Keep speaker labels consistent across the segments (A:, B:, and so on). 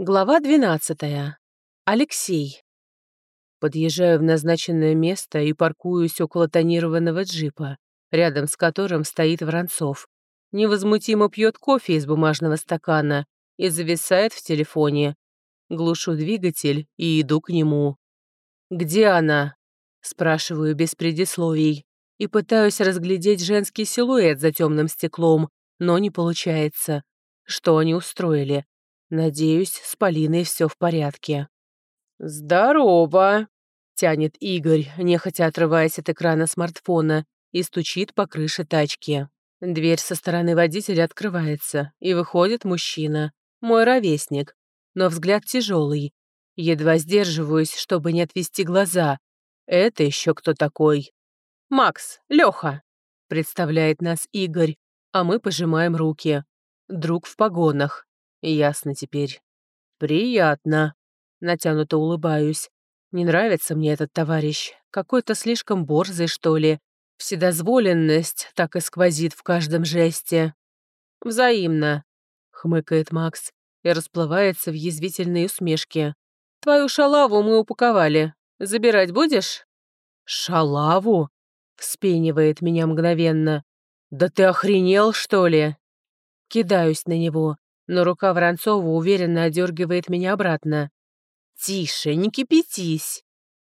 A: Глава 12. Алексей. Подъезжаю в назначенное место и паркуюсь около тонированного джипа, рядом с которым стоит Воронцов. Невозмутимо пьет кофе из бумажного стакана и зависает в телефоне. Глушу двигатель и иду к нему. «Где она?» – спрашиваю без предисловий и пытаюсь разглядеть женский силуэт за темным стеклом, но не получается. Что они устроили? Надеюсь, с Полиной все в порядке. «Здорово!» — тянет Игорь, нехотя отрываясь от экрана смартфона, и стучит по крыше тачки. Дверь со стороны водителя открывается, и выходит мужчина, мой ровесник, но взгляд тяжелый. Едва сдерживаюсь, чтобы не отвести глаза. Это еще кто такой? «Макс, Леха!» — представляет нас Игорь, а мы пожимаем руки. Друг в погонах. Ясно теперь. Приятно. Натянуто улыбаюсь. Не нравится мне этот товарищ. Какой-то слишком борзый, что ли. Вседозволенность так и сквозит в каждом жесте. Взаимно, хмыкает Макс и расплывается в язвительные усмешки. Твою шалаву мы упаковали. Забирать будешь? Шалаву? Вспенивает меня мгновенно. Да ты охренел, что ли? Кидаюсь на него но рука Воронцова уверенно одергивает меня обратно. «Тише, не кипятись!»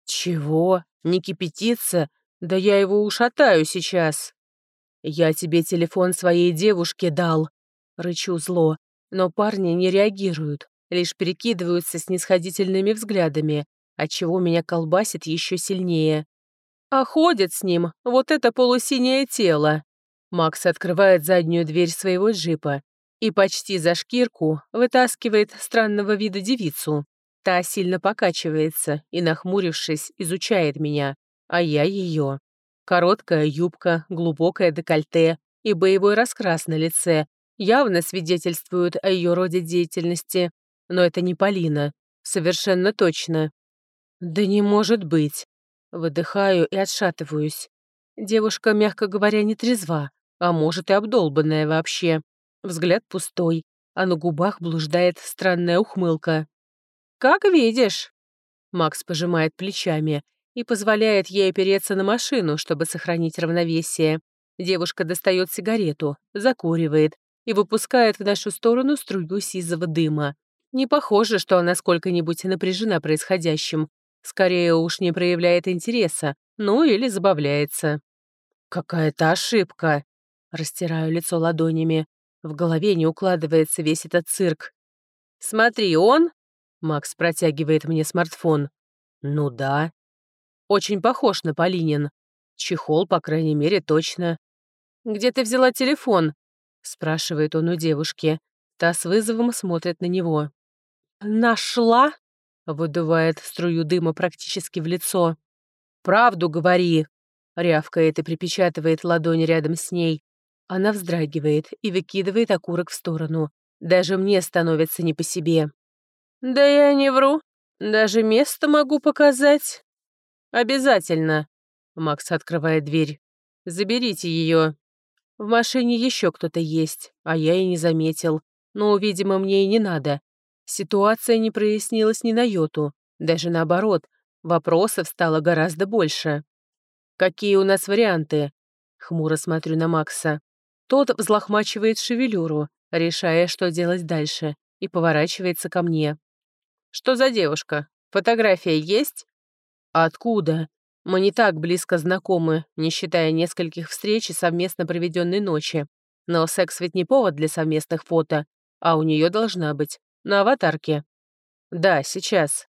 A: «Чего? Не кипятиться? Да я его ушатаю сейчас!» «Я тебе телефон своей девушке дал!» Рычу зло, но парни не реагируют, лишь перекидываются снисходительными взглядами, отчего меня колбасит еще сильнее. А ходит с ним вот это полусинее тело. Макс открывает заднюю дверь своего джипа и почти за шкирку вытаскивает странного вида девицу. Та сильно покачивается и, нахмурившись, изучает меня, а я ее. Короткая юбка, глубокое декольте и боевой раскрас на лице явно свидетельствуют о ее роде деятельности, но это не Полина, совершенно точно. Да не может быть. Выдыхаю и отшатываюсь. Девушка, мягко говоря, не трезва, а может и обдолбанная вообще. Взгляд пустой, а на губах блуждает странная ухмылка. «Как видишь!» Макс пожимает плечами и позволяет ей опереться на машину, чтобы сохранить равновесие. Девушка достает сигарету, закуривает и выпускает в нашу сторону струю сизого дыма. Не похоже, что она сколько-нибудь напряжена происходящим. Скорее уж не проявляет интереса, ну или забавляется. «Какая-то ошибка!» Растираю лицо ладонями. В голове не укладывается весь этот цирк. «Смотри, он...» Макс протягивает мне смартфон. «Ну да». «Очень похож на Полинин. Чехол, по крайней мере, точно». «Где ты взяла телефон?» спрашивает он у девушки. Та с вызовом смотрит на него. «Нашла?» выдувает струю дыма практически в лицо. «Правду говори!» рявкает и припечатывает ладонь рядом с ней. Она вздрагивает и выкидывает окурок в сторону. Даже мне становится не по себе. «Да я не вру. Даже место могу показать». «Обязательно». Макс открывает дверь. «Заберите ее». В машине еще кто-то есть, а я и не заметил. Но, видимо, мне и не надо. Ситуация не прояснилась ни на йоту. Даже наоборот, вопросов стало гораздо больше. «Какие у нас варианты?» Хмуро смотрю на Макса. Тот взлохмачивает шевелюру, решая, что делать дальше, и поворачивается ко мне. «Что за девушка? Фотография есть?» «Откуда? Мы не так близко знакомы, не считая нескольких встреч и совместно проведенной ночи. Но секс ведь не повод для совместных фото, а у нее должна быть. На аватарке». «Да, сейчас».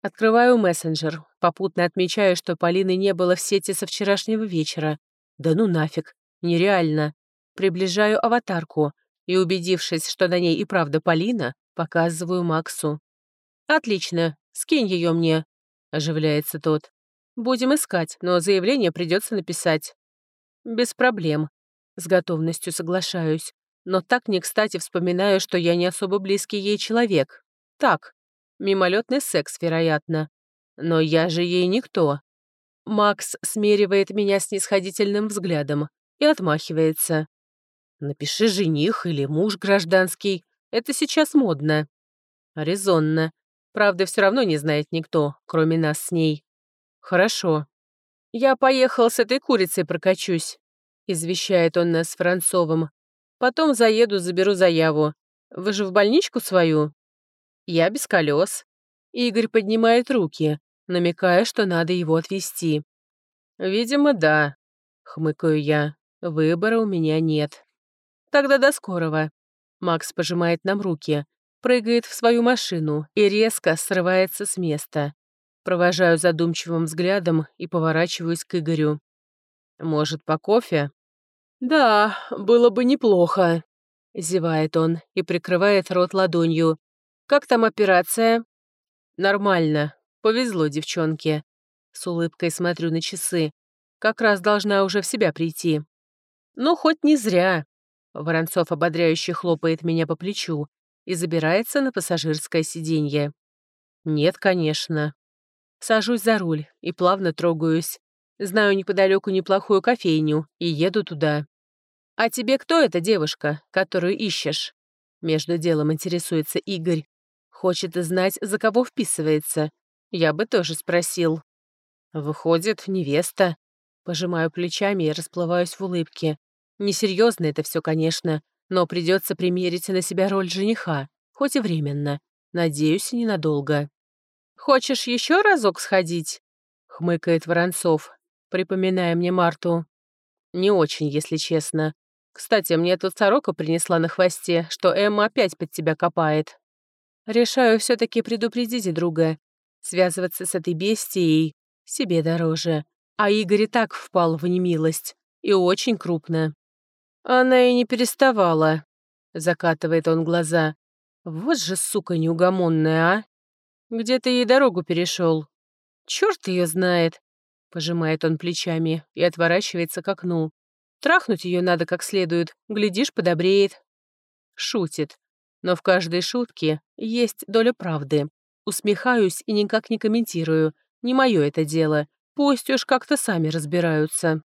A: Открываю мессенджер, попутно отмечаю, что Полины не было в сети со вчерашнего вечера. Да ну нафиг, нереально. Приближаю аватарку и, убедившись, что на ней и правда Полина, показываю Максу. «Отлично, скинь ее мне», — оживляется тот. «Будем искать, но заявление придется написать». «Без проблем», — с готовностью соглашаюсь. Но так не кстати вспоминаю, что я не особо близкий ей человек. Так, мимолетный секс, вероятно. Но я же ей никто. Макс смеривает меня снисходительным взглядом и отмахивается. Напиши жених или муж гражданский. Это сейчас модно. Резонно. Правда, все равно не знает никто, кроме нас с ней. Хорошо. Я поехал с этой курицей прокачусь, извещает он нас с Францовым. Потом заеду, заберу заяву. Вы же в больничку свою? Я без колес. Игорь поднимает руки, намекая, что надо его отвезти. «Видимо, да», — хмыкаю я. «Выбора у меня нет». «Тогда до скорого». Макс пожимает нам руки, прыгает в свою машину и резко срывается с места. Провожаю задумчивым взглядом и поворачиваюсь к Игорю. «Может, по кофе?» «Да, было бы неплохо», — зевает он и прикрывает рот ладонью. «Как там операция?» «Нормально. Повезло девчонке». С улыбкой смотрю на часы. Как раз должна уже в себя прийти. «Ну, хоть не зря». Воронцов ободряюще хлопает меня по плечу и забирается на пассажирское сиденье. «Нет, конечно». Сажусь за руль и плавно трогаюсь. Знаю неподалеку неплохую кофейню и еду туда. «А тебе кто эта девушка, которую ищешь?» Между делом интересуется Игорь. Хочет знать, за кого вписывается. Я бы тоже спросил. Выходит, невеста. Пожимаю плечами и расплываюсь в улыбке. Несерьезно это все, конечно, но придется примерить на себя роль жениха, хоть и временно. Надеюсь, ненадолго. «Хочешь еще разок сходить?» — хмыкает Воронцов, припоминая мне Марту. «Не очень, если честно. Кстати, мне тут сорока принесла на хвосте, что Эмма опять под тебя копает. Решаю все таки предупредить друга. Связываться с этой бестией себе дороже. А Игорь и так впал в немилость. И очень крупно. Она и не переставала. Закатывает он глаза. Вот же сука неугомонная, а. Где ты ей дорогу перешел? Черт ее знает. Пожимает он плечами и отворачивается к окну. Трахнуть ее надо как следует, глядишь, подобреет. Шутит. Но в каждой шутке есть доля правды. Усмехаюсь и никак не комментирую. Не мое это дело. Пусть уж как-то сами разбираются.